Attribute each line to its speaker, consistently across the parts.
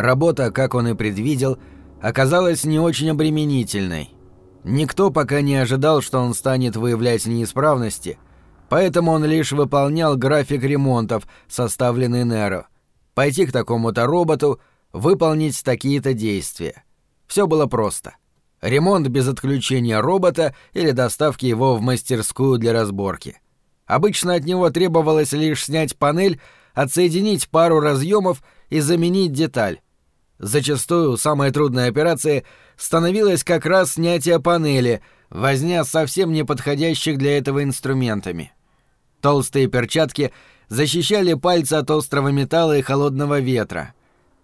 Speaker 1: Работа, как он и предвидел, оказалась не очень обременительной. Никто пока не ожидал, что он станет выявлять неисправности, поэтому он лишь выполнял график ремонтов, составленный Неро. Пойти к такому-то роботу, выполнить такие-то действия. Все было просто. Ремонт без отключения робота или доставки его в мастерскую для разборки. Обычно от него требовалось лишь снять панель, отсоединить пару разъемов и заменить деталь. Зачастую самой трудной операцией становилось как раз снятие панели, возня совсем неподходящих для этого инструментами. Толстые перчатки защищали пальцы от острого металла и холодного ветра.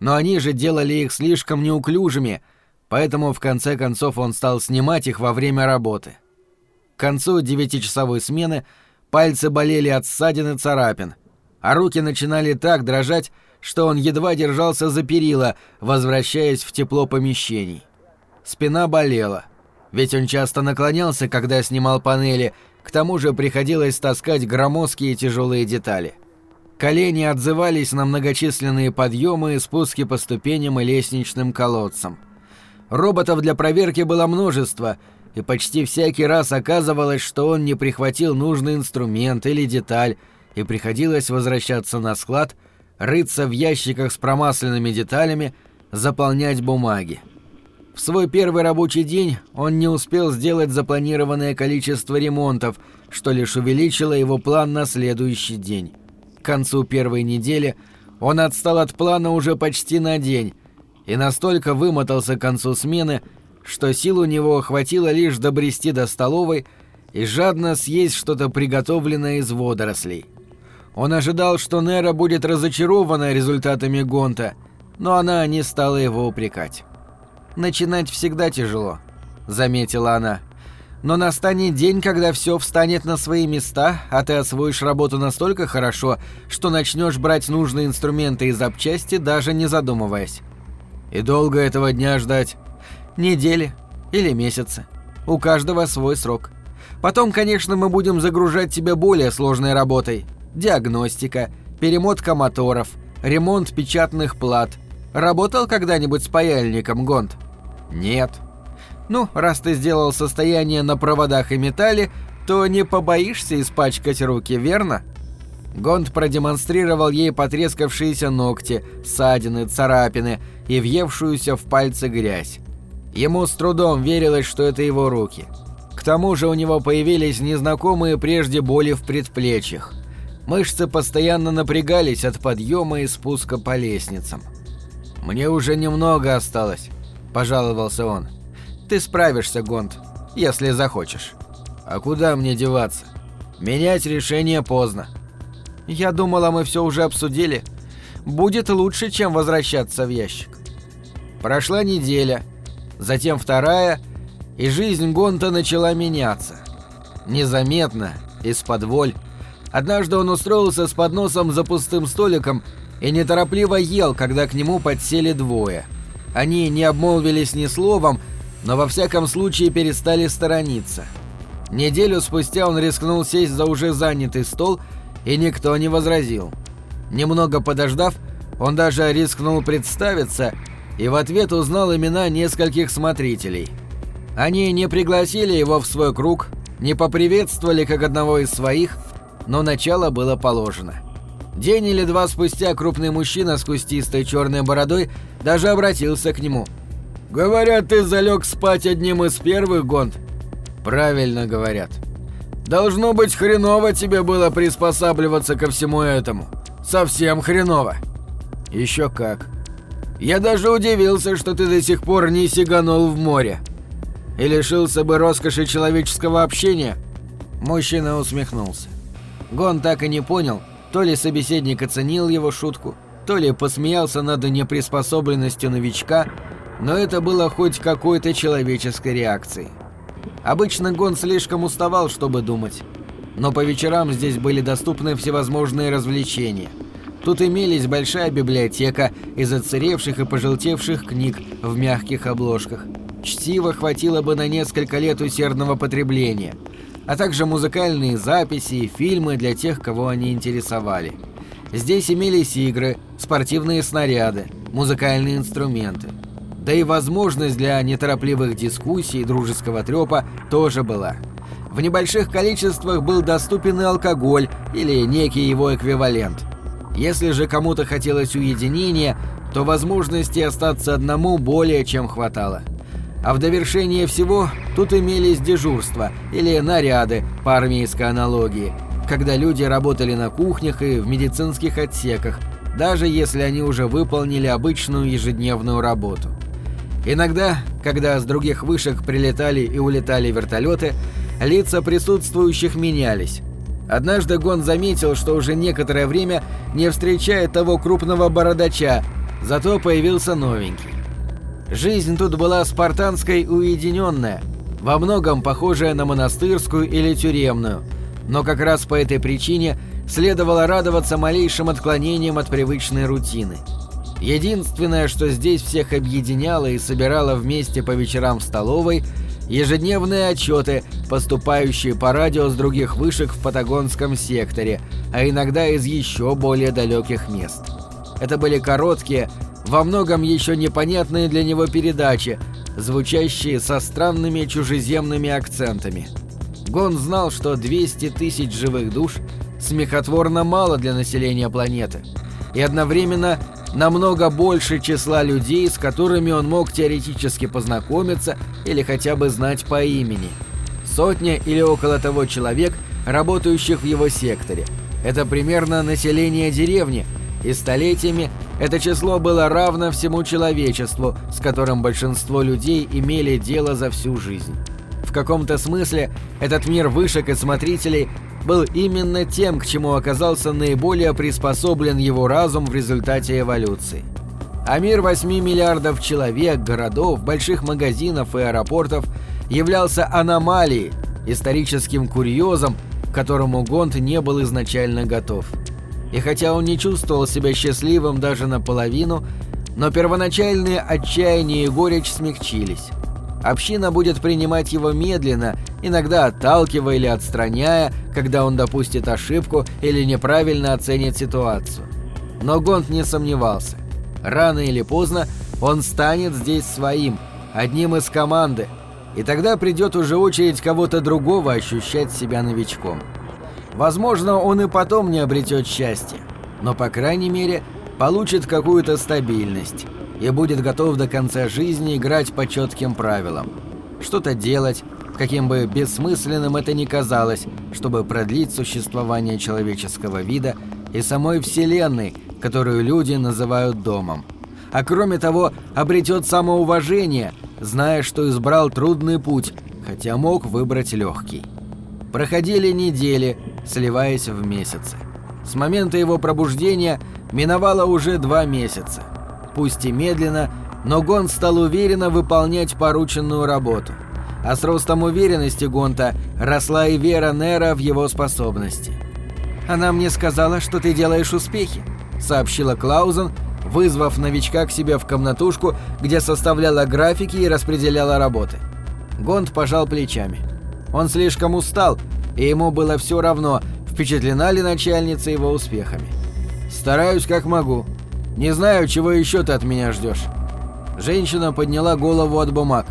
Speaker 1: Но они же делали их слишком неуклюжими, поэтому в конце концов он стал снимать их во время работы. К концу девятичасовой смены пальцы болели от ссадин и царапин, а руки начинали так дрожать, что он едва держался за перила, возвращаясь в тепло помещений. Спина болела, ведь он часто наклонялся, когда снимал панели, к тому же приходилось таскать громоздкие тяжелые детали. Колени отзывались на многочисленные подъемы и спуски по ступеням и лестничным колодцам. Роботов для проверки было множество, и почти всякий раз оказывалось, что он не прихватил нужный инструмент или деталь, и приходилось возвращаться на склад – рыться в ящиках с промасленными деталями, заполнять бумаги. В свой первый рабочий день он не успел сделать запланированное количество ремонтов, что лишь увеличило его план на следующий день. К концу первой недели он отстал от плана уже почти на день и настолько вымотался к концу смены, что сил у него хватило лишь добрести до столовой и жадно съесть что-то приготовленное из водорослей. Он ожидал, что Нера будет разочарована результатами Гонта, но она не стала его упрекать. «Начинать всегда тяжело», — заметила она. «Но настанет день, когда все встанет на свои места, а ты освоишь работу настолько хорошо, что начнешь брать нужные инструменты и запчасти, даже не задумываясь». «И долго этого дня ждать?» «Недели или месяцы. У каждого свой срок. Потом, конечно, мы будем загружать тебя более сложной работой, диагностика, перемотка моторов, ремонт печатных плат. Работал когда-нибудь с паяльником, Гонт? Нет. Ну, раз ты сделал состояние на проводах и металле, то не побоишься испачкать руки, верно? Гонт продемонстрировал ей потрескавшиеся ногти, ссадины, царапины и въевшуюся в пальцы грязь. Ему с трудом верилось, что это его руки. К тому же у него появились незнакомые прежде боли в предплечьях. Мышцы постоянно напрягались от подъема и спуска по лестницам. «Мне уже немного осталось», – пожаловался он. «Ты справишься, Гонт, если захочешь». «А куда мне деваться? Менять решение поздно». «Я думала, мы все уже обсудили. Будет лучше, чем возвращаться в ящик». Прошла неделя, затем вторая, и жизнь Гонта начала меняться. Незаметно, из-под воль, Однажды он устроился с подносом за пустым столиком и неторопливо ел, когда к нему подсели двое. Они не обмолвились ни словом, но во всяком случае перестали сторониться. Неделю спустя он рискнул сесть за уже занятый стол, и никто не возразил. Немного подождав, он даже рискнул представиться и в ответ узнал имена нескольких смотрителей. Они не пригласили его в свой круг, не поприветствовали как одного из своих – но начало было положено. День или два спустя крупный мужчина с кустистой черной бородой даже обратился к нему. «Говорят, ты залег спать одним из первых, Гонд?» «Правильно говорят. Должно быть хреново тебе было приспосабливаться ко всему этому. Совсем хреново». «Еще как. Я даже удивился, что ты до сих пор не сиганул в море. И лишился бы роскоши человеческого общения». Мужчина усмехнулся. Гон так и не понял, то ли собеседник оценил его шутку, то ли посмеялся над неприспособленностью новичка, но это было хоть какой-то человеческой реакцией. Обычно Гон слишком уставал, чтобы думать. Но по вечерам здесь были доступны всевозможные развлечения. Тут имелись большая библиотека из отсыревших и пожелтевших книг в мягких обложках. Чтиво хватило бы на несколько лет усердного потребления – а также музыкальные записи и фильмы для тех, кого они интересовали. Здесь имелись игры, спортивные снаряды, музыкальные инструменты. Да и возможность для неторопливых дискуссий и дружеского трёпа тоже была. В небольших количествах был доступен и алкоголь или некий его эквивалент. Если же кому-то хотелось уединения, то возможности остаться одному более чем хватало. А в довершение всего тут имелись дежурства или наряды по армейской аналогии, когда люди работали на кухнях и в медицинских отсеках, даже если они уже выполнили обычную ежедневную работу. Иногда, когда с других вышек прилетали и улетали вертолеты, лица присутствующих менялись. Однажды Гон заметил, что уже некоторое время не встречает того крупного бородача, зато появился новенький. Жизнь тут была спартанской уединенная, во многом похожая на монастырскую или тюремную, но как раз по этой причине следовало радоваться малейшим отклонениям от привычной рутины. Единственное, что здесь всех объединяло и собирало вместе по вечерам в столовой – ежедневные отчеты, поступающие по радио с других вышек в Патагонском секторе, а иногда из еще более далеких мест. Это были короткие, во многом еще непонятные для него передачи, звучащие со странными чужеземными акцентами. Гон знал, что 200 тысяч живых душ смехотворно мало для населения планеты, и одновременно намного больше числа людей, с которыми он мог теоретически познакомиться или хотя бы знать по имени. Сотня или около того человек, работающих в его секторе. Это примерно население деревни, и столетиями это число было равно всему человечеству, с которым большинство людей имели дело за всю жизнь. В каком-то смысле этот мир вышек и смотрителей был именно тем, к чему оказался наиболее приспособлен его разум в результате эволюции. А мир 8 миллиардов человек, городов, больших магазинов и аэропортов являлся аномалией, историческим курьезом, к которому Гонт не был изначально готов. И хотя он не чувствовал себя счастливым даже наполовину, но первоначальные отчаяние и горечь смягчились. Община будет принимать его медленно, иногда отталкивая или отстраняя, когда он допустит ошибку или неправильно оценит ситуацию. Но Гонт не сомневался. Рано или поздно он станет здесь своим, одним из команды, и тогда придет уже очередь кого-то другого ощущать себя новичком. Возможно, он и потом не обретет счастье, но, по крайней мере, получит какую-то стабильность и будет готов до конца жизни играть по четким правилам. Что-то делать, каким бы бессмысленным это ни казалось, чтобы продлить существование человеческого вида и самой Вселенной, которую люди называют домом. А кроме того, обретет самоуважение, зная, что избрал трудный путь, хотя мог выбрать легкий. Проходили недели, сливаясь в месяцы. С момента его пробуждения миновало уже два месяца пусть и медленно, но Гонт стал уверенно выполнять порученную работу. А с ростом уверенности Гонта росла и вера Нера в его способности. «Она мне сказала, что ты делаешь успехи», — сообщила Клаузен, вызвав новичка к себе в комнатушку, где составляла графики и распределяла работы. Гонт пожал плечами. Он слишком устал, и ему было все равно, впечатлена ли начальница его успехами. «Стараюсь как могу», не знаю, чего еще ты от меня ждешь. Женщина подняла голову от бумаг.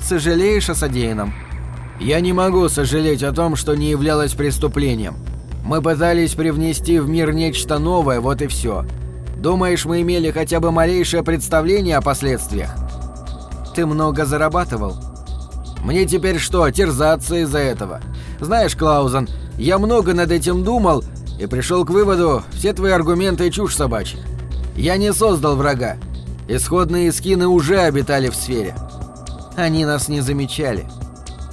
Speaker 1: Сожалеешь о содеянном? Я не могу сожалеть о том, что не являлось преступлением. Мы пытались привнести в мир нечто новое, вот и все. Думаешь, мы имели хотя бы малейшее представление о последствиях? Ты много зарабатывал? Мне теперь что, терзаться из-за этого? Знаешь, Клаузен, я много над этим думал и пришел к выводу, все твои аргументы чушь собачья. Я не создал врага. Исходные скины уже обитали в сфере. Они нас не замечали.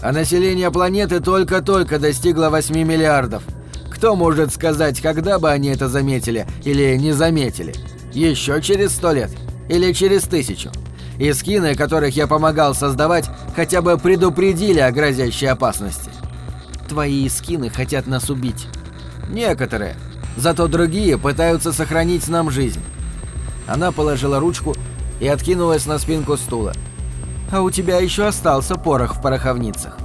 Speaker 1: А население планеты только-только достигло 8 миллиардов. Кто может сказать, когда бы они это заметили или не заметили? Еще через сто лет? Или через тысячу? И скины, которых я помогал создавать, хотя бы предупредили о грозящей опасности. Твои скины хотят нас убить. Некоторые. Зато другие пытаются сохранить нам жизнь. Она положила ручку и откинулась на спинку стула. «А у тебя еще остался порох в пороховницах.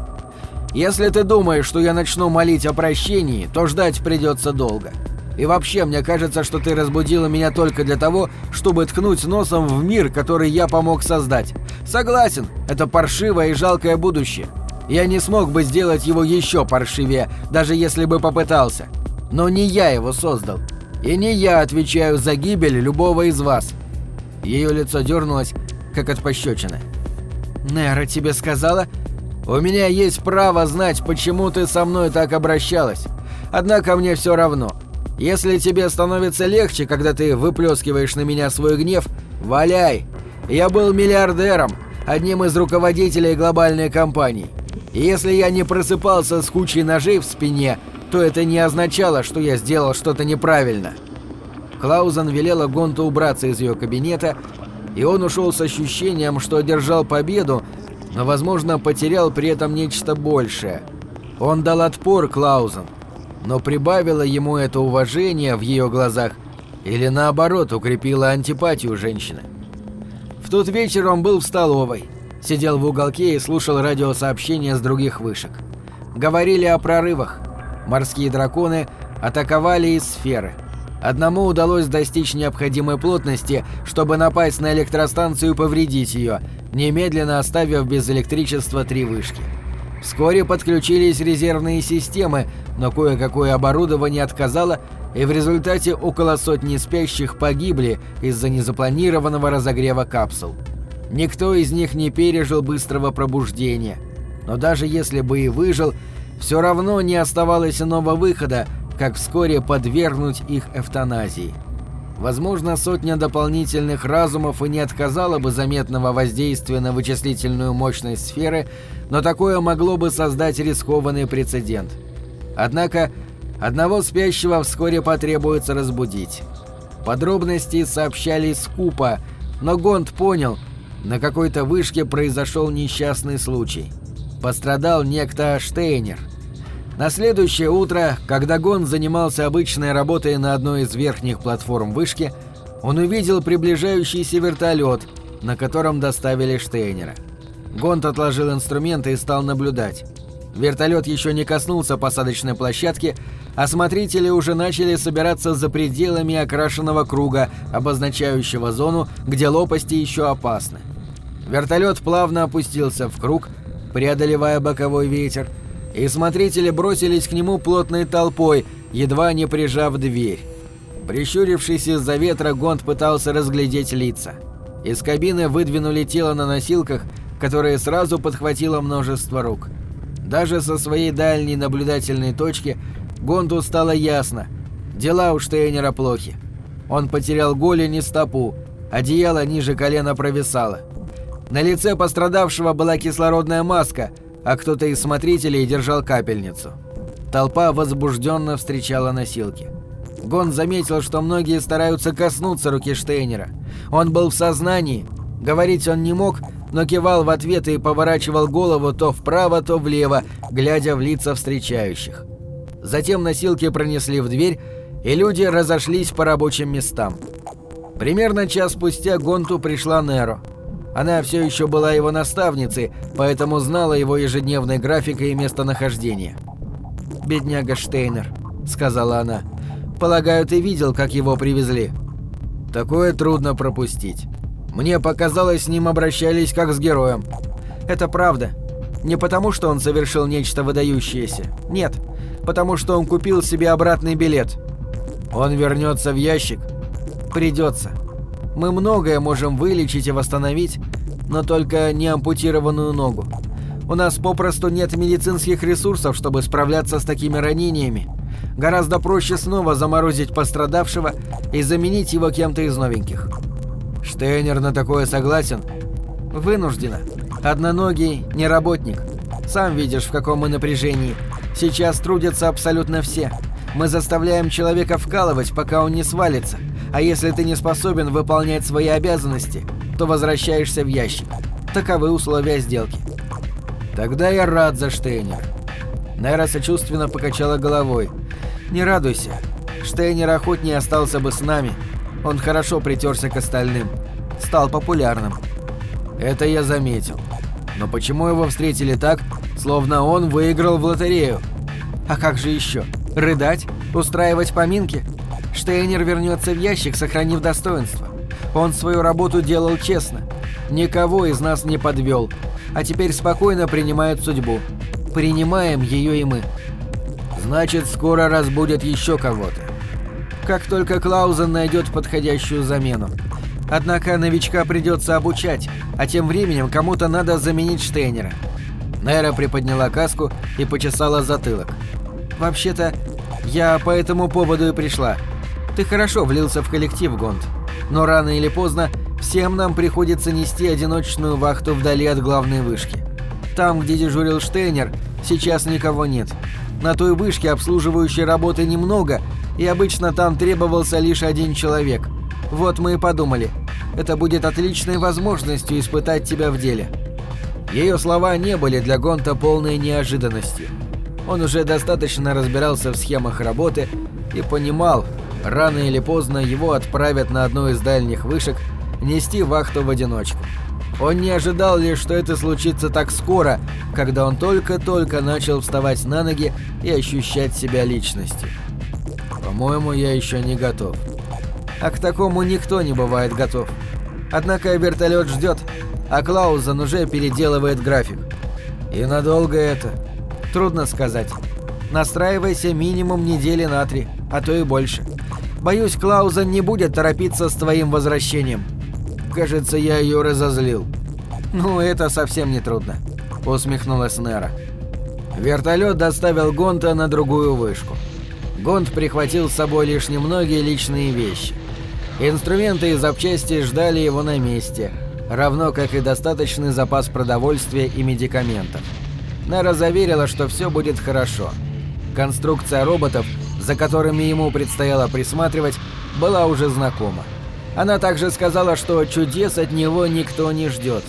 Speaker 1: Если ты думаешь, что я начну молить о прощении, то ждать придется долго. И вообще, мне кажется, что ты разбудила меня только для того, чтобы ткнуть носом в мир, который я помог создать. Согласен, это паршивое и жалкое будущее. Я не смог бы сделать его еще паршивее, даже если бы попытался. Но не я его создал. И не я отвечаю за гибель любого из вас. Ее лицо дернулось, как от пощечины. «Нера тебе сказала?» «У меня есть право знать, почему ты со мной так обращалась. Однако мне все равно. Если тебе становится легче, когда ты выплескиваешь на меня свой гнев, валяй. Я был миллиардером, одним из руководителей глобальной компании. И если я не просыпался с кучей ножей в спине, то это не означало, что я сделал что-то неправильно. Клаузен велела Гонту убраться из ее кабинета, и он ушел с ощущением, что одержал победу, но, возможно, потерял при этом нечто большее. Он дал отпор Клаузен, но прибавило ему это уважение в ее глазах или наоборот укрепило антипатию женщины. В тот вечер он был в столовой, сидел в уголке и слушал радиосообщения с других вышек. Говорили о прорывах. Морские драконы атаковали из сферы. Одному удалось достичь необходимой плотности, чтобы напасть на электростанцию и повредить ее, немедленно оставив без электричества три вышки. Вскоре подключились резервные системы, но кое-какое оборудование отказало, и в результате около сотни спящих погибли из-за незапланированного разогрева капсул. Никто из них не пережил быстрого пробуждения. Но даже если бы и выжил, все равно не оставалось иного выхода, как вскоре подвергнуть их эвтаназии. Возможно, сотня дополнительных разумов и не отказала бы заметного воздействия на вычислительную мощность сферы, но такое могло бы создать рискованный прецедент. Однако, одного спящего вскоре потребуется разбудить. Подробности сообщали скупо, но Гонд понял, на какой-то вышке произошел несчастный случай. Пострадал некто Штейнер. На следующее утро, когда Гонд занимался обычной работой на одной из верхних платформ вышки, он увидел приближающийся вертолет, на котором доставили Штейнера. Гонд отложил инструменты и стал наблюдать. Вертолет еще не коснулся посадочной площадки, а смотрители уже начали собираться за пределами окрашенного круга, обозначающего зону, где лопасти еще опасны. Вертолет плавно опустился в круг, преодолевая боковой ветер, и смотрители бросились к нему плотной толпой, едва не прижав дверь. Прищурившись из-за ветра, Гонд пытался разглядеть лица. Из кабины выдвинули тело на носилках, которые сразу подхватило множество рук. Даже со своей дальней наблюдательной точки Гонду стало ясно. Дела у Штейнера плохи. Он потерял голень и стопу, одеяло ниже колена провисало. На лице пострадавшего была кислородная маска, а кто-то из смотрителей держал капельницу. Толпа возбужденно встречала носилки. Гон заметил, что многие стараются коснуться руки Штейнера. Он был в сознании. Говорить он не мог, но кивал в ответ и поворачивал голову то вправо, то влево, глядя в лица встречающих. Затем носилки пронесли в дверь, и люди разошлись по рабочим местам. Примерно час спустя Гонту пришла Неро. Она все еще была его наставницей, поэтому знала его ежедневный график и местонахождение. «Бедняга Штейнер», — сказала она. «Полагаю, ты видел, как его привезли?» «Такое трудно пропустить. Мне показалось, с ним обращались как с героем. Это правда. Не потому, что он совершил нечто выдающееся. Нет. Потому что он купил себе обратный билет. Он вернется в ящик? Придется. Мы многое можем вылечить и восстановить, но только не ампутированную ногу. У нас попросту нет медицинских ресурсов, чтобы справляться с такими ранениями. Гораздо проще снова заморозить пострадавшего и заменить его кем-то из новеньких. Штейнер на такое согласен? Вынуждена. Одноногий, не работник. Сам видишь, в каком мы напряжении. Сейчас трудятся абсолютно все. Мы заставляем человека вкалывать, пока он не свалится. А если ты не способен выполнять свои обязанности, то возвращаешься в ящик. Таковы условия сделки. Тогда я рад за Штейнер. Найра сочувственно покачала головой. Не радуйся. Штейнер охотнее остался бы с нами. Он хорошо притерся к остальным. Стал популярным. Это я заметил. Но почему его встретили так, словно он выиграл в лотерею? А как же еще? Рыдать? Устраивать поминки?
Speaker 2: Штейнер вернется в ящик, сохранив достоинство. Он свою работу делал честно. Никого из нас не подвел. А теперь спокойно принимает судьбу. Принимаем ее и мы.
Speaker 1: Значит, скоро разбудят еще кого-то.
Speaker 2: Как только Клаузен найдет подходящую замену. Однако новичка придется обучать, а тем временем кому-то надо заменить Штейнера.
Speaker 1: Нера приподняла каску и почесала затылок.
Speaker 2: «Вообще-то, я по этому поводу и пришла. Ты хорошо влился в коллектив, Гонд. Но рано или поздно всем нам приходится нести одиночную вахту вдали от главной вышки. Там, где дежурил Штейнер, сейчас никого нет. На той вышке обслуживающей работы немного, и обычно там требовался лишь один человек. Вот мы и подумали. Это будет отличной возможностью испытать тебя в деле. Ее слова не были для Гонта полной неожиданностью. Он уже достаточно разбирался в схемах работы и понимал, рано или поздно его отправят на одну из дальних вышек нести вахту в одиночку. Он не ожидал лишь, что это случится так скоро, когда он только-только начал вставать на ноги и ощущать себя личностью.
Speaker 1: По-моему, я еще не готов.
Speaker 2: А к такому никто не бывает готов. Однако вертолет ждет, а Клаузен уже переделывает график.
Speaker 1: И надолго это?
Speaker 2: Трудно сказать. Настраивайся минимум недели на три, а то и больше. Боюсь, Клаузен не будет торопиться с твоим возвращением.
Speaker 1: Кажется, я ее разозлил.
Speaker 2: Ну, это совсем не трудно, усмехнулась Нера.
Speaker 1: Вертолет доставил Гонта на другую вышку. Гонт прихватил с собой лишь немногие личные вещи. Инструменты и запчасти ждали его на месте, равно как и достаточный запас продовольствия и медикаментов. Нара заверила, что все будет хорошо. Конструкция роботов, за которыми ему предстояло присматривать, была уже знакома. Она также сказала, что чудес от него никто не ждет.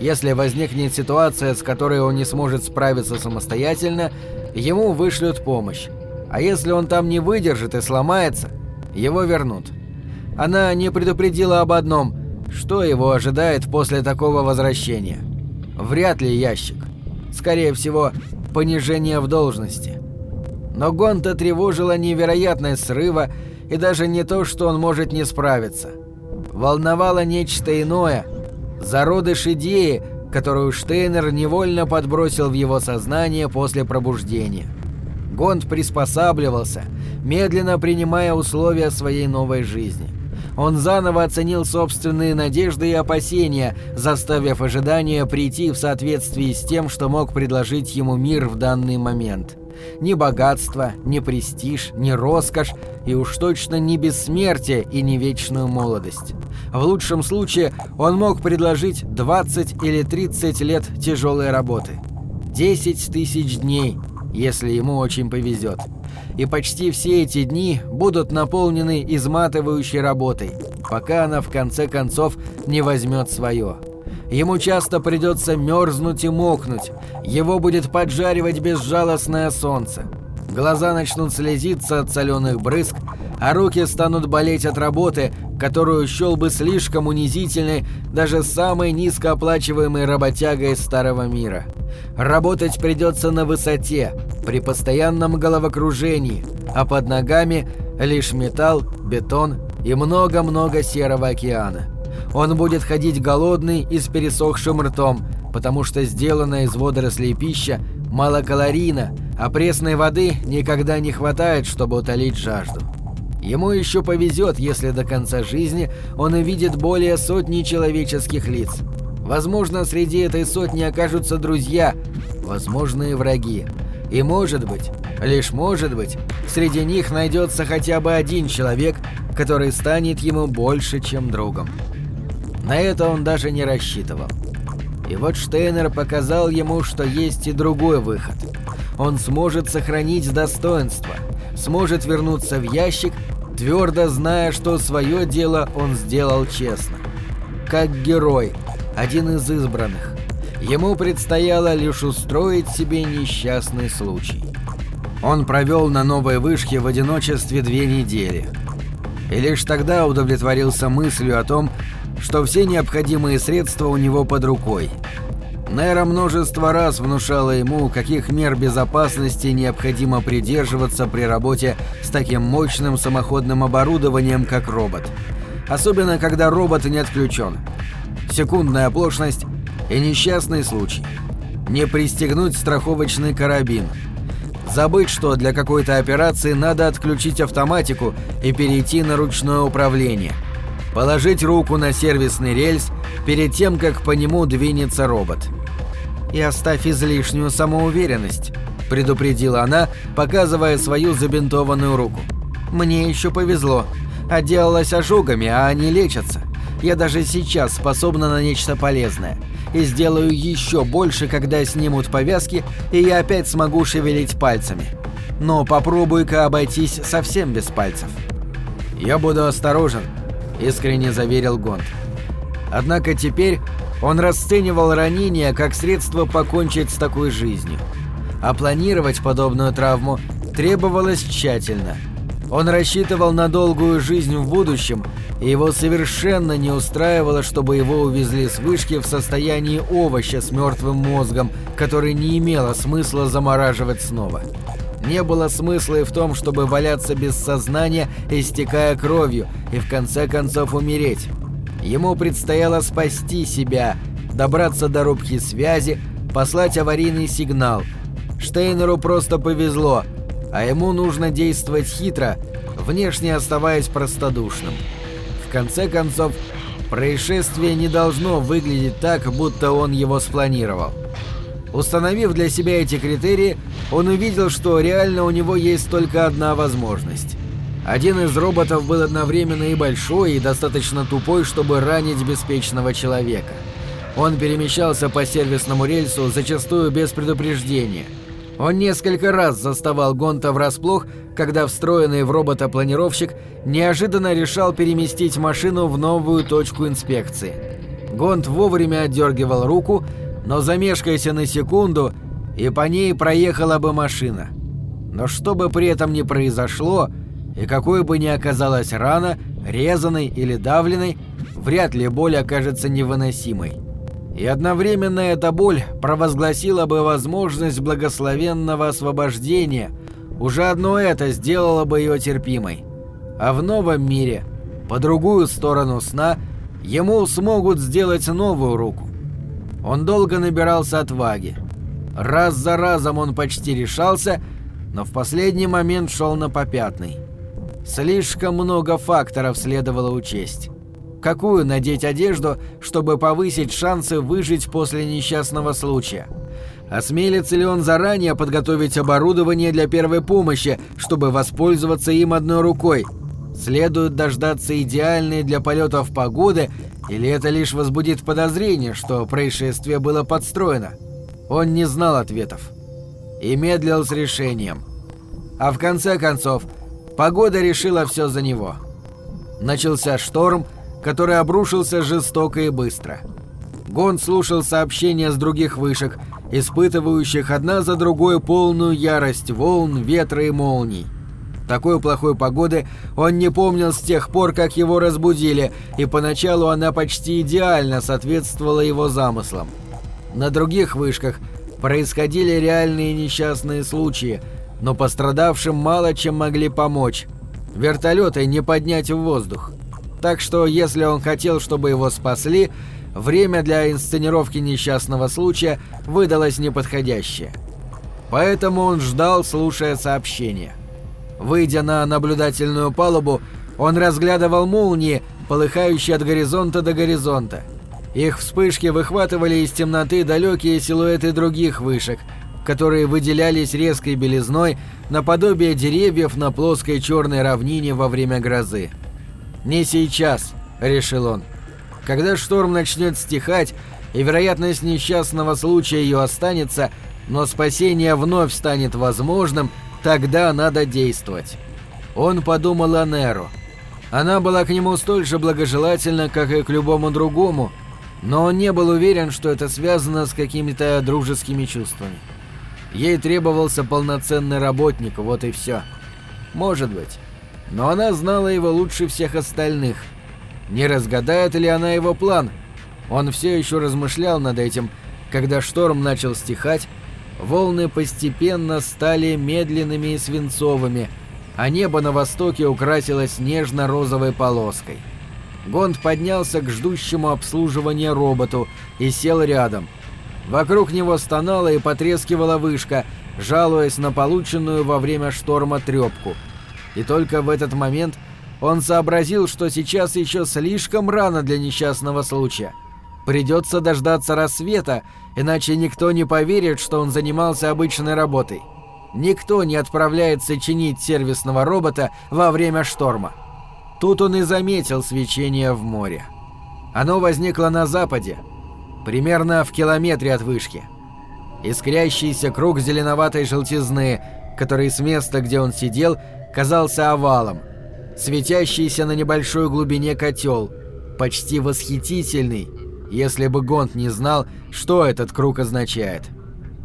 Speaker 1: Если возникнет ситуация, с которой он не сможет справиться самостоятельно, ему вышлют помощь. А если он там не выдержит и сломается, его вернут. Она не предупредила об одном, что его ожидает после такого возвращения. Вряд ли ящик. Скорее всего, понижение в должности. Но Гонта тревожила невероятность срыва и даже не то, что он может не справиться. Волновало нечто иное. Зародыш идеи, которую Штейнер невольно подбросил в его сознание после пробуждения. Гонд приспосабливался, медленно принимая условия своей новой жизни. Он заново оценил собственные надежды и опасения, заставив ожидания прийти в соответствии с тем, что мог предложить ему мир в данный момент. Ни богатство, ни престиж, ни роскошь, и уж точно не бессмертие и не вечную молодость. В лучшем случае он мог предложить 20 или 30 лет тяжелой работы. 10 тысяч дней, если ему очень повезет и почти все эти дни будут наполнены изматывающей работой, пока она в конце концов не возьмет свое. Ему часто придется мерзнуть и мокнуть, его будет поджаривать безжалостное солнце. Глаза начнут слезиться от соленых брызг, а руки станут болеть от работы, которую счел бы слишком унизительной даже самой низкооплачиваемой работягой старого мира. Работать придется на высоте, при постоянном головокружении, а под ногами лишь металл, бетон и много-много серого океана. Он будет ходить голодный и с пересохшим ртом, потому что сделанная из водорослей пища малокалорийна, а пресной воды никогда не хватает, чтобы утолить жажду. Ему еще повезет, если до конца жизни он увидит более сотни человеческих лиц. Возможно, среди этой сотни окажутся друзья, возможно и враги. И может быть, лишь может быть, среди них найдется хотя бы один человек, который станет ему больше, чем другом. На это он даже не рассчитывал. И вот Штейнер показал ему, что есть и другой выход. Он сможет сохранить достоинство, сможет вернуться в ящик, твердо зная, что свое дело он сделал честно. Как герой, один из избранных. Ему предстояло лишь устроить себе несчастный случай. Он провел на новой вышке в одиночестве две недели. И лишь тогда удовлетворился мыслью о том, что все необходимые средства у него под рукой. Нейра множество раз внушала ему, каких мер безопасности необходимо придерживаться при работе с таким мощным самоходным оборудованием, как робот. Особенно, когда робот не отключен. Секундная оплошность и несчастный случай. Не пристегнуть страховочный карабин. Забыть, что для какой-то операции надо отключить автоматику и перейти на ручное управление. Положить руку на сервисный рельс перед тем, как по нему двинется робот
Speaker 2: и оставь излишнюю самоуверенность», — предупредила она, показывая свою забинтованную руку. «Мне еще повезло. Отделалась ожогами, а они лечатся. Я даже сейчас способна на нечто полезное. И сделаю еще больше, когда снимут повязки, и я опять смогу шевелить пальцами. Но попробуй-ка обойтись совсем без пальцев».
Speaker 1: «Я буду осторожен», — искренне заверил Гонт. Однако теперь он расценивал ранение как средство покончить с такой жизнью. А планировать подобную травму требовалось тщательно. Он рассчитывал на долгую жизнь в будущем, и его совершенно не устраивало, чтобы его увезли с вышки в состоянии овоща с мертвым мозгом, который не имело смысла замораживать снова. Не было смысла и в том, чтобы валяться без сознания, истекая кровью, и в конце концов умереть. Ему предстояло спасти себя, добраться до рубки связи, послать аварийный сигнал. Штейнеру просто повезло, а ему нужно действовать хитро, внешне оставаясь простодушным. В конце концов, происшествие не должно выглядеть так, будто он его спланировал. Установив для себя эти критерии, он увидел, что реально у него есть только одна возможность. Один из роботов был одновременно и большой, и достаточно тупой, чтобы ранить беспечного человека. Он перемещался по сервисному рельсу, зачастую без предупреждения. Он несколько раз заставал Гонта врасплох, когда встроенный в робота планировщик неожиданно решал переместить машину в новую точку инспекции. Гонт вовремя отдергивал руку, но замешкайся на секунду, и по ней проехала бы машина. Но что бы при этом ни произошло, и какой бы ни оказалась рана, резаной или давленной, вряд ли боль окажется невыносимой. И одновременно эта боль провозгласила бы возможность благословенного освобождения, уже одно это сделало бы ее терпимой. А в новом мире, по другую сторону сна, ему смогут сделать новую руку. Он долго набирался отваги. Раз за разом он почти решался, но в последний момент шел на попятный. Слишком много факторов следовало учесть. Какую надеть одежду, чтобы повысить шансы выжить после несчастного случая? Осмелится ли он заранее подготовить оборудование для первой помощи, чтобы воспользоваться им одной рукой? Следует дождаться идеальной для полетов погоды, или это лишь возбудит подозрение, что происшествие было подстроено? Он не знал ответов. И медлил с решением. А в конце концов, Погода решила все за него. Начался шторм, который обрушился жестоко и быстро. Гон слушал сообщения с других вышек, испытывающих одна за другой полную ярость волн, ветра и молний. Такой плохой погоды он не помнил с тех пор, как его разбудили, и поначалу она почти идеально соответствовала его замыслам. На других вышках происходили реальные несчастные случаи – но пострадавшим мало чем могли помочь. Вертолеты не поднять в воздух. Так что, если он хотел, чтобы его спасли, время для инсценировки несчастного случая выдалось неподходящее. Поэтому он ждал, слушая сообщения. Выйдя на наблюдательную палубу, он разглядывал молнии, полыхающие от горизонта до горизонта. Их вспышки выхватывали из темноты далекие силуэты других вышек – которые выделялись резкой белизной наподобие деревьев на плоской черной равнине во время грозы. «Не сейчас», — решил он. «Когда шторм начнет стихать, и вероятность несчастного случая ее останется, но спасение вновь станет возможным, тогда надо действовать». Он подумал о Неру. Она была к нему столь же благожелательна, как и к любому другому, но он не был уверен, что это связано с какими-то дружескими чувствами. Ей требовался полноценный работник, вот и все. Может быть. Но она знала его лучше всех остальных. Не разгадает ли она его план? Он все еще размышлял над этим, Когда шторм начал стихать, волны постепенно стали медленными и свинцовыми, а небо на востоке украсилось нежно-розовой полоской. Гонд поднялся к ждущему обслуживания роботу и сел рядом. Вокруг него стонала и потрескивала вышка, жалуясь на полученную во время шторма трепку. И только в этот момент он сообразил, что сейчас еще слишком рано для несчастного случая. Придется дождаться рассвета, иначе никто не поверит, что он занимался обычной работой. Никто не отправляется чинить сервисного робота во время шторма. Тут он и заметил свечение в море. Оно возникло на западе, примерно в километре от вышки. Искрящийся круг зеленоватой желтизны, который с места, где он сидел, казался овалом. Светящийся на небольшой глубине котел, почти восхитительный, если бы Гонт не знал, что этот круг означает.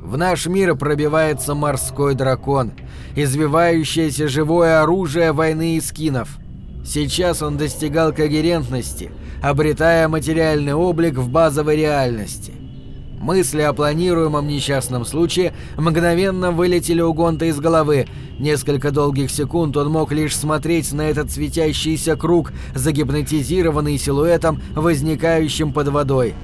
Speaker 1: В наш мир пробивается морской дракон, извивающееся живое оружие войны скинов. Сейчас он достигал когерентности, обретая материальный облик в базовой реальности. Мысли о планируемом несчастном случае мгновенно вылетели у Гонта из головы. Несколько долгих секунд он мог лишь смотреть на этот светящийся круг, загипнотизированный силуэтом, возникающим под водой.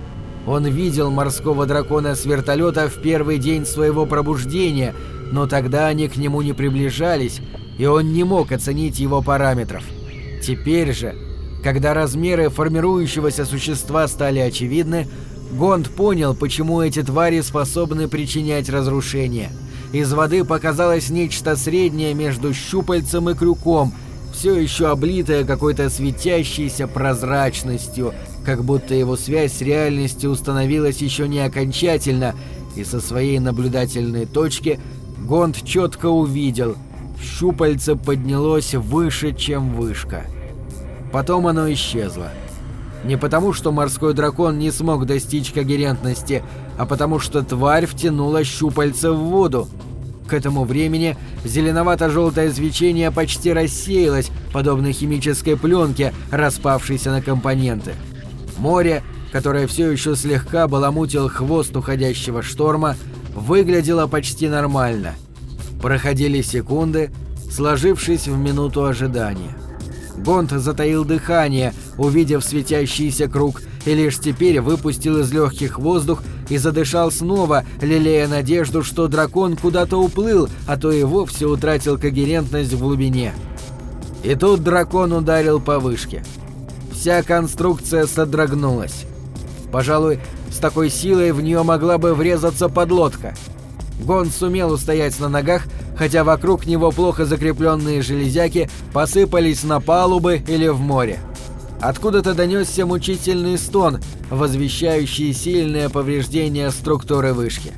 Speaker 1: Он видел морского дракона с вертолета в первый день своего пробуждения, но тогда они к нему не приближались, и он не мог оценить его параметров. Теперь же, когда размеры формирующегося существа стали очевидны, Гонд понял, почему эти твари способны причинять разрушение. Из воды показалось нечто среднее между щупальцем и крюком, все еще облитое какой-то светящейся прозрачностью, как будто его связь с реальностью установилась еще не окончательно, и со своей наблюдательной точки Гонд четко увидел – щупальце поднялось выше, чем вышка. Потом оно исчезло. Не потому, что морской дракон не смог достичь когерентности, а потому что тварь втянула щупальца в воду. К этому времени зеленовато-желтое свечение почти рассеялось, подобно химической пленке, распавшейся на компоненты. Море, которое все еще слегка баламутил хвост уходящего шторма, выглядело почти нормально. Проходили секунды, сложившись в минуту ожидания. Гонт затаил дыхание, увидев светящийся круг, и лишь теперь выпустил из легких воздух и задышал снова, лелея надежду, что дракон куда-то уплыл, а то и вовсе утратил когерентность в глубине. И тут дракон ударил по вышке. Вся конструкция содрогнулась. Пожалуй, с такой силой в нее могла бы врезаться подлодка. Гон сумел устоять на ногах, хотя вокруг него плохо закрепленные железяки посыпались на палубы или в море. Откуда-то донесся мучительный стон, возвещающий сильное повреждение структуры вышки.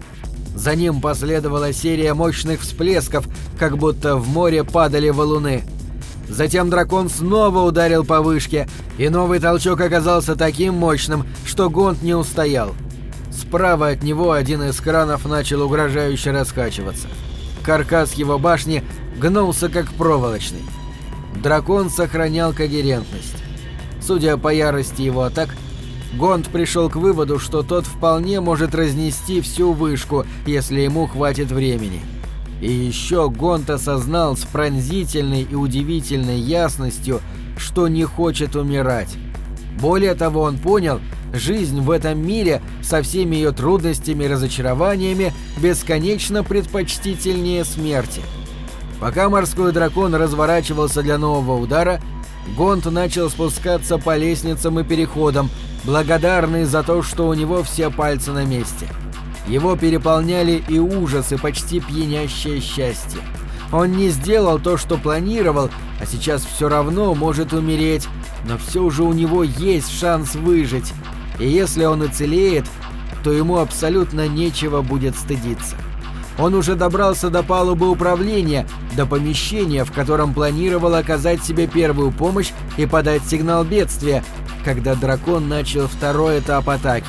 Speaker 1: За ним последовала серия мощных всплесков, как будто в море падали валуны. Затем дракон снова ударил по вышке, и новый толчок оказался таким мощным, что Гонт не устоял. Справа от него один из кранов начал угрожающе раскачиваться каркас его башни гнулся как проволочный. Дракон сохранял когерентность. Судя по ярости его атак, Гонд пришел к выводу, что тот вполне может разнести всю вышку, если ему хватит времени. И еще Гонд осознал с пронзительной и удивительной ясностью, что не хочет умирать. Более того, он понял, жизнь в этом мире со всеми ее трудностями и разочарованиями бесконечно предпочтительнее смерти. Пока морской дракон разворачивался для нового удара, Гонт начал спускаться по лестницам и переходам, благодарный за то, что у него все пальцы на месте. Его переполняли и ужас, и почти пьянящее счастье. Он не сделал то, что планировал, а сейчас все равно может умереть, но все же у него есть шанс выжить. И если он уцелеет, то ему абсолютно нечего будет стыдиться. Он уже добрался до палубы управления, до помещения, в котором планировал оказать себе первую помощь и подать сигнал бедствия, когда дракон начал второй этап атаки.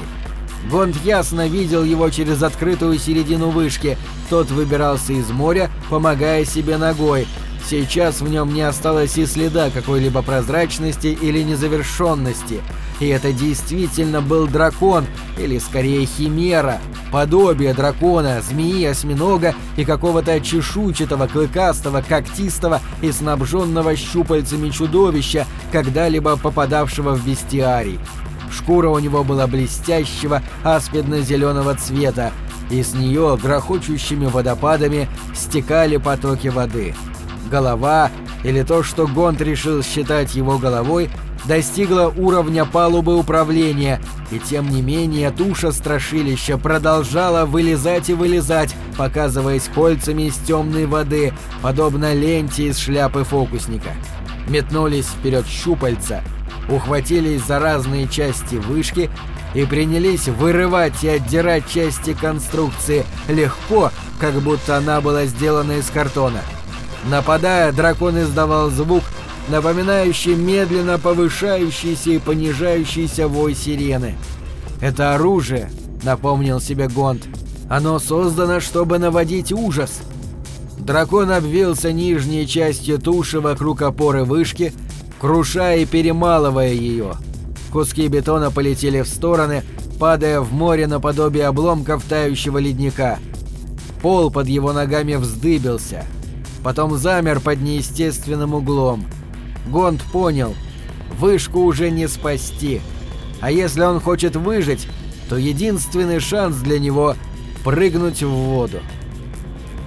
Speaker 1: Гонд ясно видел его через открытую середину вышки. Тот выбирался из моря, помогая себе ногой. Сейчас в нем не осталось и следа какой-либо прозрачности или незавершенности –
Speaker 2: и это действительно был дракон, или скорее химера, подобие дракона, змеи, осьминога и какого-то чешуйчатого, клыкастого, когтистого и снабженного щупальцами чудовища, когда-либо попадавшего в бестиарий. Шкура у него была блестящего, аспидно-зеленого цвета, и с нее грохочущими водопадами стекали потоки воды. Голова, или то, что Гонт решил считать его головой, достигла уровня палубы управления, и тем не менее туша страшилища продолжала вылезать и вылезать, показываясь кольцами из темной воды, подобно ленте из шляпы фокусника. Метнулись вперед щупальца, ухватились за разные части вышки и принялись вырывать и отдирать части конструкции легко, как будто она была сделана из картона. Нападая, дракон издавал звук, напоминающий медленно повышающийся и понижающийся вой сирены. «Это оружие», — напомнил себе Гонд. «Оно создано, чтобы наводить ужас». Дракон обвился нижней частью туши вокруг опоры вышки, крушая и перемалывая ее. Куски бетона полетели в стороны, падая в море наподобие обломков тающего ледника. Пол под его ногами вздыбился. Потом замер под неестественным углом. Гонд понял, вышку уже не спасти. А если он хочет выжить, то единственный шанс для него — прыгнуть в воду.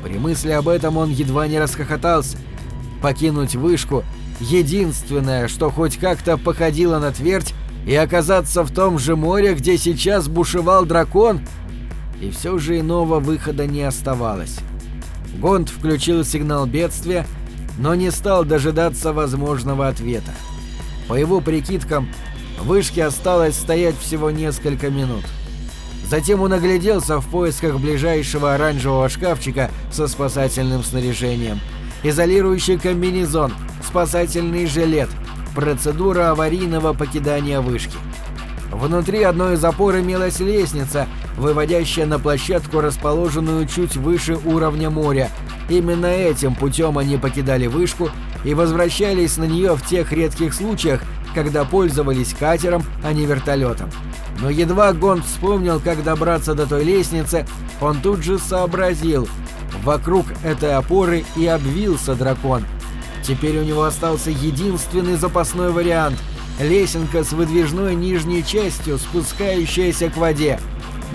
Speaker 2: При мысли об этом он едва не расхохотался. Покинуть вышку — единственное, что хоть как-то походило на твердь, и оказаться в том же море, где сейчас бушевал дракон? И все же иного выхода не оставалось. Гонд включил сигнал бедствия, но не стал дожидаться возможного ответа. По его прикидкам, вышке осталось стоять всего несколько минут. Затем он огляделся в поисках ближайшего оранжевого шкафчика со спасательным снаряжением. Изолирующий комбинезон, спасательный жилет, процедура аварийного покидания вышки. Внутри одной из опор имелась лестница, выводящая на площадку, расположенную чуть выше уровня моря. Именно этим путем они покидали вышку и возвращались на нее в тех редких случаях, когда пользовались катером, а не вертолетом. Но едва Гонд вспомнил, как добраться до той лестницы, он тут же сообразил. Вокруг этой опоры и обвился дракон. Теперь у него остался единственный запасной вариант — Лесенка с выдвижной нижней частью, спускающаяся к воде.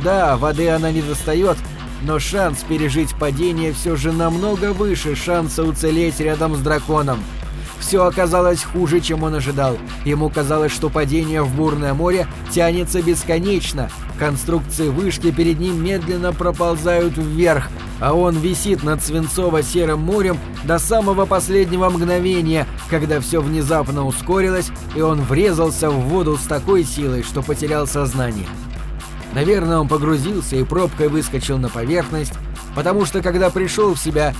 Speaker 2: Да, воды она не достает, но шанс пережить падение все же намного выше шанса уцелеть рядом с драконом. Все оказалось хуже, чем он ожидал. Ему казалось, что падение в бурное море тянется бесконечно. Конструкции вышки перед ним медленно проползают вверх, а он висит над свинцово-серым морем до самого последнего мгновения, когда все внезапно ускорилось, и он врезался в воду с такой силой, что потерял сознание. Наверное, он погрузился и пробкой выскочил на поверхность, потому что, когда пришел в себя,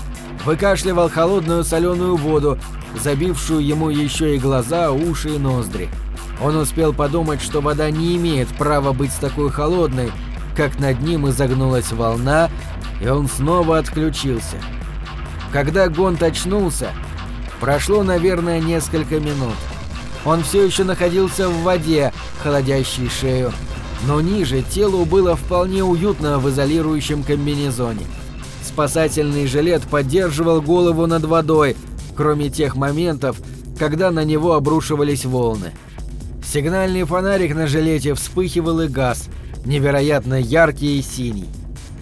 Speaker 2: выкашливал холодную соленую воду, забившую ему еще и глаза, уши и ноздри. Он успел подумать, что вода не имеет права быть такой холодной, как над ним изогнулась волна, и он снова отключился. Когда Гонт очнулся, прошло, наверное, несколько минут. Он все еще находился в воде, холодящей шею, но ниже телу было вполне уютно в изолирующем комбинезоне. Спасательный жилет поддерживал голову над водой, кроме тех моментов, когда на него обрушивались волны. Сигнальный фонарик на жилете вспыхивал и газ, невероятно яркий и синий.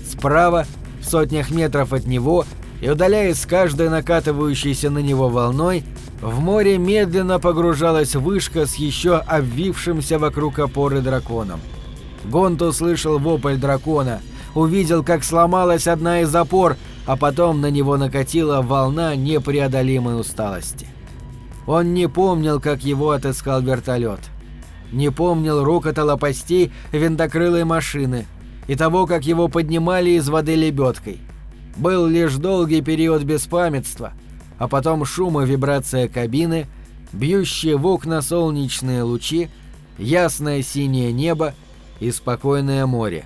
Speaker 2: Справа, в сотнях метров от него, и удаляясь с каждой накатывающейся на него волной, в море медленно погружалась вышка с еще обвившимся вокруг опоры драконом. Гонт услышал вопль дракона, увидел, как сломалась одна из опор, а потом на него накатила волна непреодолимой усталости. Он не помнил, как его отыскал вертолет. Не помнил рокота лопастей винтокрылой машины и того, как его поднимали из воды лебедкой. Был лишь долгий период беспамятства, а потом шум и вибрация кабины, бьющие в окна солнечные лучи, ясное синее небо и спокойное море.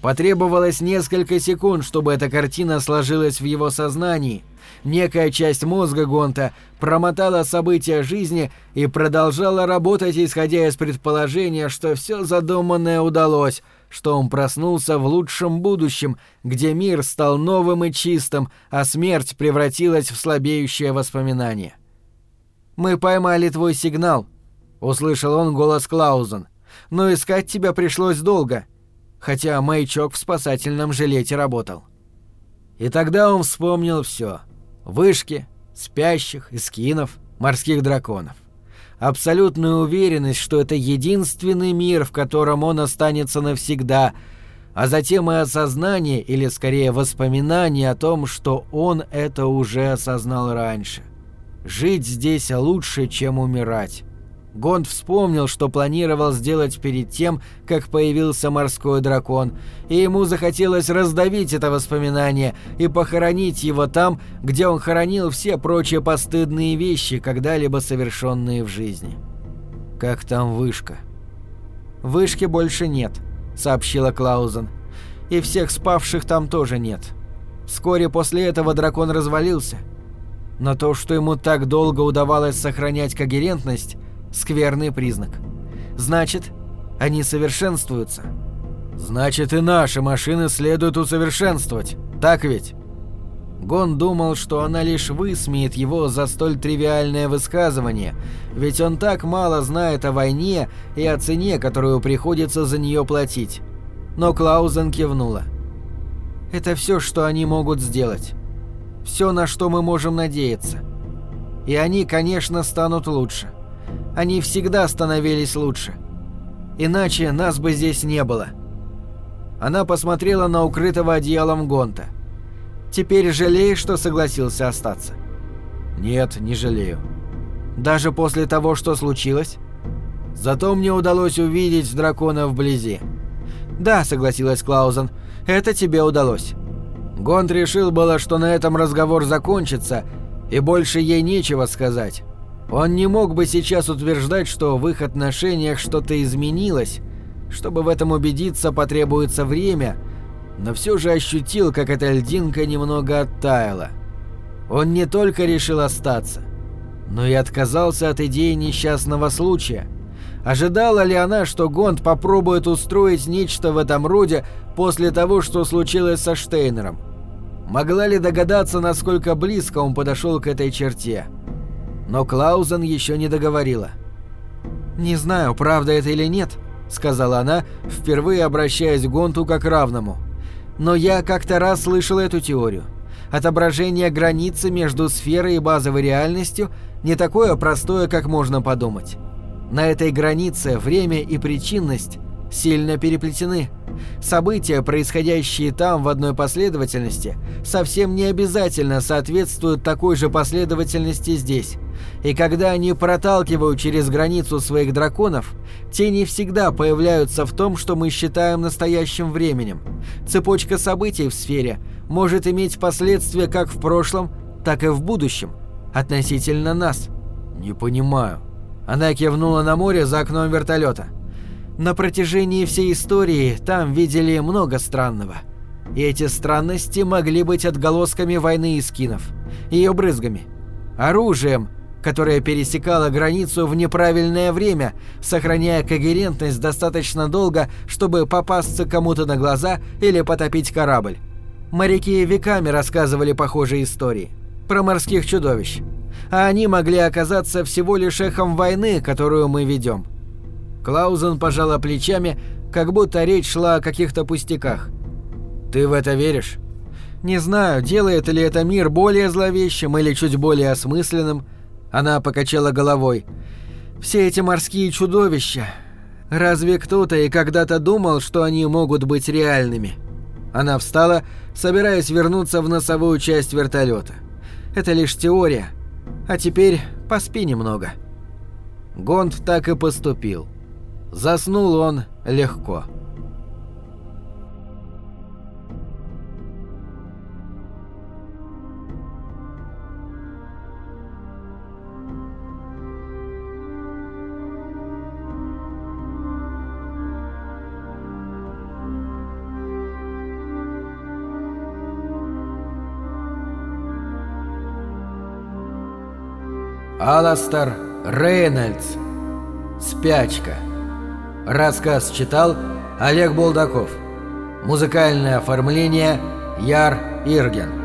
Speaker 1: Потребовалось несколько секунд, чтобы эта картина сложилась в его сознании. Некая часть мозга Гонта промотала события жизни и продолжала работать, исходя из предположения, что все задуманное удалось, что он проснулся в лучшем будущем, где мир стал новым и чистым, а смерть превратилась в слабеющее воспоминание.
Speaker 2: «Мы поймали твой сигнал», — услышал он голос Клаузен. «Но искать тебя пришлось долго» хотя маячок в спасательном жилете работал.
Speaker 1: И тогда он вспомнил все: Вышки, спящих, эскинов, морских драконов. Абсолютная уверенность, что это единственный мир, в котором он останется навсегда, а затем и осознание, или скорее воспоминание о том, что он это уже осознал раньше. Жить здесь лучше, чем умирать. Гонд вспомнил, что планировал сделать перед тем, как появился морской дракон, и ему захотелось раздавить это воспоминание и похоронить его там, где он хоронил все прочие постыдные вещи, когда-либо совершенные в жизни. Как там вышка?
Speaker 2: «Вышки больше нет», — сообщила Клаузен. «И всех спавших там тоже нет. Вскоре после этого дракон развалился. Но то, что ему так долго удавалось сохранять когерентность, Скверный признак. Значит, они совершенствуются.
Speaker 1: Значит, и наши машины следует усовершенствовать. Так ведь?
Speaker 2: Гон думал, что она лишь высмеет его за столь тривиальное высказывание, ведь он так мало знает о войне и о цене, которую приходится за нее платить. Но Клаузен кивнула. «Это все, что они могут сделать. Все, на что мы можем надеяться. И они, конечно, станут лучше они всегда становились лучше. Иначе нас бы здесь не было. Она посмотрела на укрытого одеялом Гонта. «Теперь жалеешь, что согласился остаться?»
Speaker 1: «Нет, не жалею».
Speaker 2: «Даже после того, что случилось?»
Speaker 1: «Зато мне удалось увидеть дракона вблизи».
Speaker 2: «Да», — согласилась Клаузен, — «это тебе удалось».
Speaker 1: Гонт решил было, что на этом разговор закончится, и больше ей нечего сказать. Он не мог бы сейчас утверждать, что в их отношениях что-то изменилось. Чтобы в этом убедиться, потребуется время, но все же ощутил, как эта льдинка немного оттаяла. Он не только решил остаться, но и отказался от идеи несчастного случая. Ожидала ли она, что Гонд попробует устроить нечто в этом роде после того, что случилось со Штейнером? Могла ли догадаться, насколько близко он подошел к этой черте? Но Клаузен еще не договорила.
Speaker 2: «Не знаю, правда это или нет», — сказала она, впервые обращаясь к Гонту как равному. «Но я как-то раз слышала эту теорию. Отображение границы между сферой и базовой реальностью не такое простое, как можно подумать. На этой границе время и причинность сильно переплетены. События, происходящие там в одной последовательности, совсем не обязательно соответствуют такой же последовательности здесь. И когда они проталкивают через границу своих драконов, те не всегда появляются в том, что мы считаем настоящим временем. Цепочка событий в сфере может иметь последствия как в прошлом, так и в будущем, относительно нас.
Speaker 1: Не понимаю. Она кивнула на море за окном вертолета.
Speaker 2: На протяжении всей истории там видели много странного. И эти странности могли быть отголосками войны искинов, ее брызгами, оружием, которое пересекало границу в неправильное время, сохраняя когерентность достаточно долго, чтобы попасться кому-то на глаза или потопить корабль. Моряки веками рассказывали похожие истории про морских чудовищ. А они могли оказаться всего лишь эхом войны, которую мы ведем. Клаузен пожала плечами, как будто речь шла о каких-то пустяках.
Speaker 1: «Ты в это веришь?»
Speaker 2: «Не знаю, делает ли это мир более зловещим или чуть более осмысленным». Она покачала головой. «Все эти морские чудовища. Разве кто-то и когда-то думал, что они могут быть реальными?» Она встала, собираясь вернуться в носовую часть вертолета. «Это лишь теория. А теперь поспи немного». Гонд так и поступил. Заснул он легко.
Speaker 1: Аластер Рейнольдс. Спячка. Рассказ читал Олег Булдаков. Музыкальное оформление Яр Ирген.